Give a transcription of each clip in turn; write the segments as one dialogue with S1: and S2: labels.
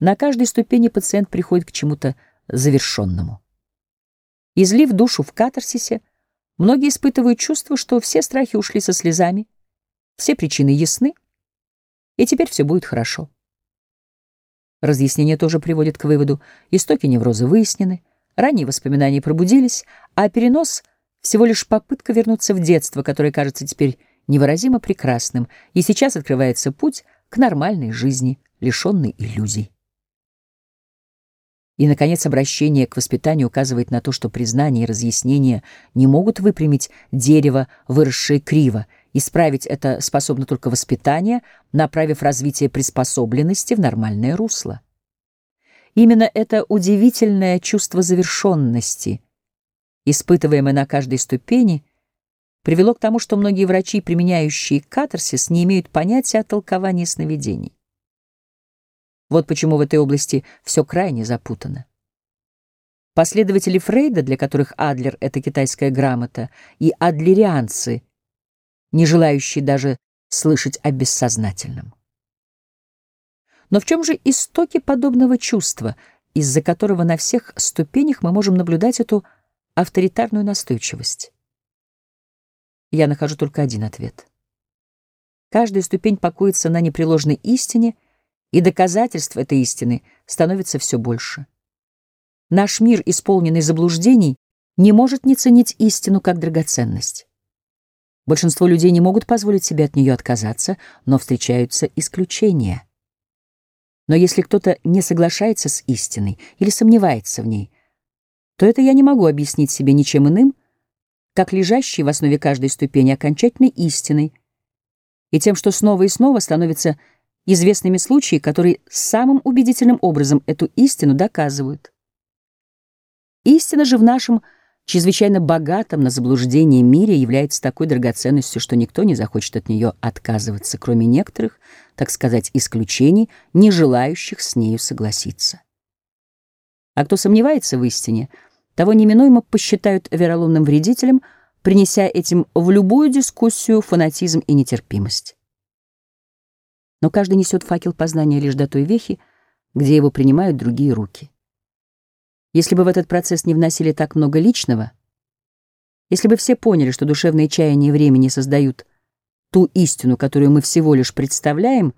S1: На каждой ступени пациент приходит к чему-то завершенному. Излив душу в катарсисе, многие испытывают чувство, что все страхи ушли со слезами, все причины ясны, и теперь все будет хорошо. Разъяснение тоже приводит к выводу, истоки невроза выяснены, ранние воспоминания пробудились, а перенос — всего лишь попытка вернуться в детство, которое кажется теперь невыразимо прекрасным, и сейчас открывается путь к нормальной жизни, лишенной иллюзий. И, наконец, обращение к воспитанию указывает на то, что признание и разъяснение не могут выпрямить дерево, выросшее криво. Исправить это способно только воспитание, направив развитие приспособленности в нормальное русло. Именно это удивительное чувство завершенности, испытываемое на каждой ступени, привело к тому, что многие врачи, применяющие катарсис, не имеют понятия о толковании сновидений. Вот почему в этой области все крайне запутано. Последователи Фрейда, для которых Адлер — это китайская грамота, и адлерианцы, не желающие даже слышать о бессознательном. Но в чем же истоки подобного чувства, из-за которого на всех ступенях мы можем наблюдать эту авторитарную настойчивость? Я нахожу только один ответ. Каждая ступень покоится на непреложной истине — и доказательств этой истины становится все больше. Наш мир, исполненный заблуждений, не может не ценить истину как драгоценность. Большинство людей не могут позволить себе от нее отказаться, но встречаются исключения. Но если кто-то не соглашается с истиной или сомневается в ней, то это я не могу объяснить себе ничем иным, как лежащей в основе каждой ступени окончательной истиной, и тем, что снова и снова становится известными случаи, которые самым убедительным образом эту истину доказывают. Истина же в нашем чрезвычайно богатом на заблуждение мире является такой драгоценностью, что никто не захочет от нее отказываться, кроме некоторых, так сказать, исключений, не желающих с нею согласиться. А кто сомневается в истине, того неминуемо посчитают вероломным вредителем, принеся этим в любую дискуссию фанатизм и нетерпимость но каждый несет факел познания лишь до той вехи, где его принимают другие руки. Если бы в этот процесс не вносили так много личного, если бы все поняли, что душевные чаяния времени создают ту истину, которую мы всего лишь представляем,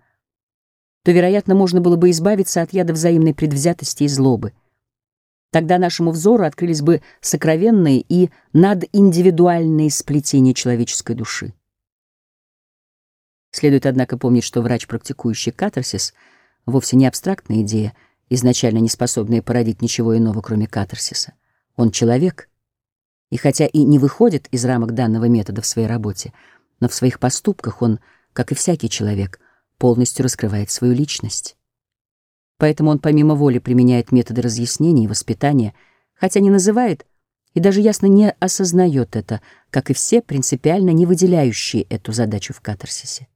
S1: то, вероятно, можно было бы избавиться от яда взаимной предвзятости и злобы. Тогда нашему взору открылись бы сокровенные и надиндивидуальные сплетения человеческой души. Следует, однако, помнить, что врач, практикующий катарсис, вовсе не абстрактная идея, изначально не способная породить ничего иного, кроме катарсиса. Он человек. И хотя и не выходит из рамок данного метода в своей работе, но в своих поступках он, как и всякий человек, полностью раскрывает свою личность. Поэтому он помимо воли применяет методы разъяснения и воспитания, хотя не называет и даже ясно не осознает это, как и все принципиально не выделяющие эту задачу в катарсисе.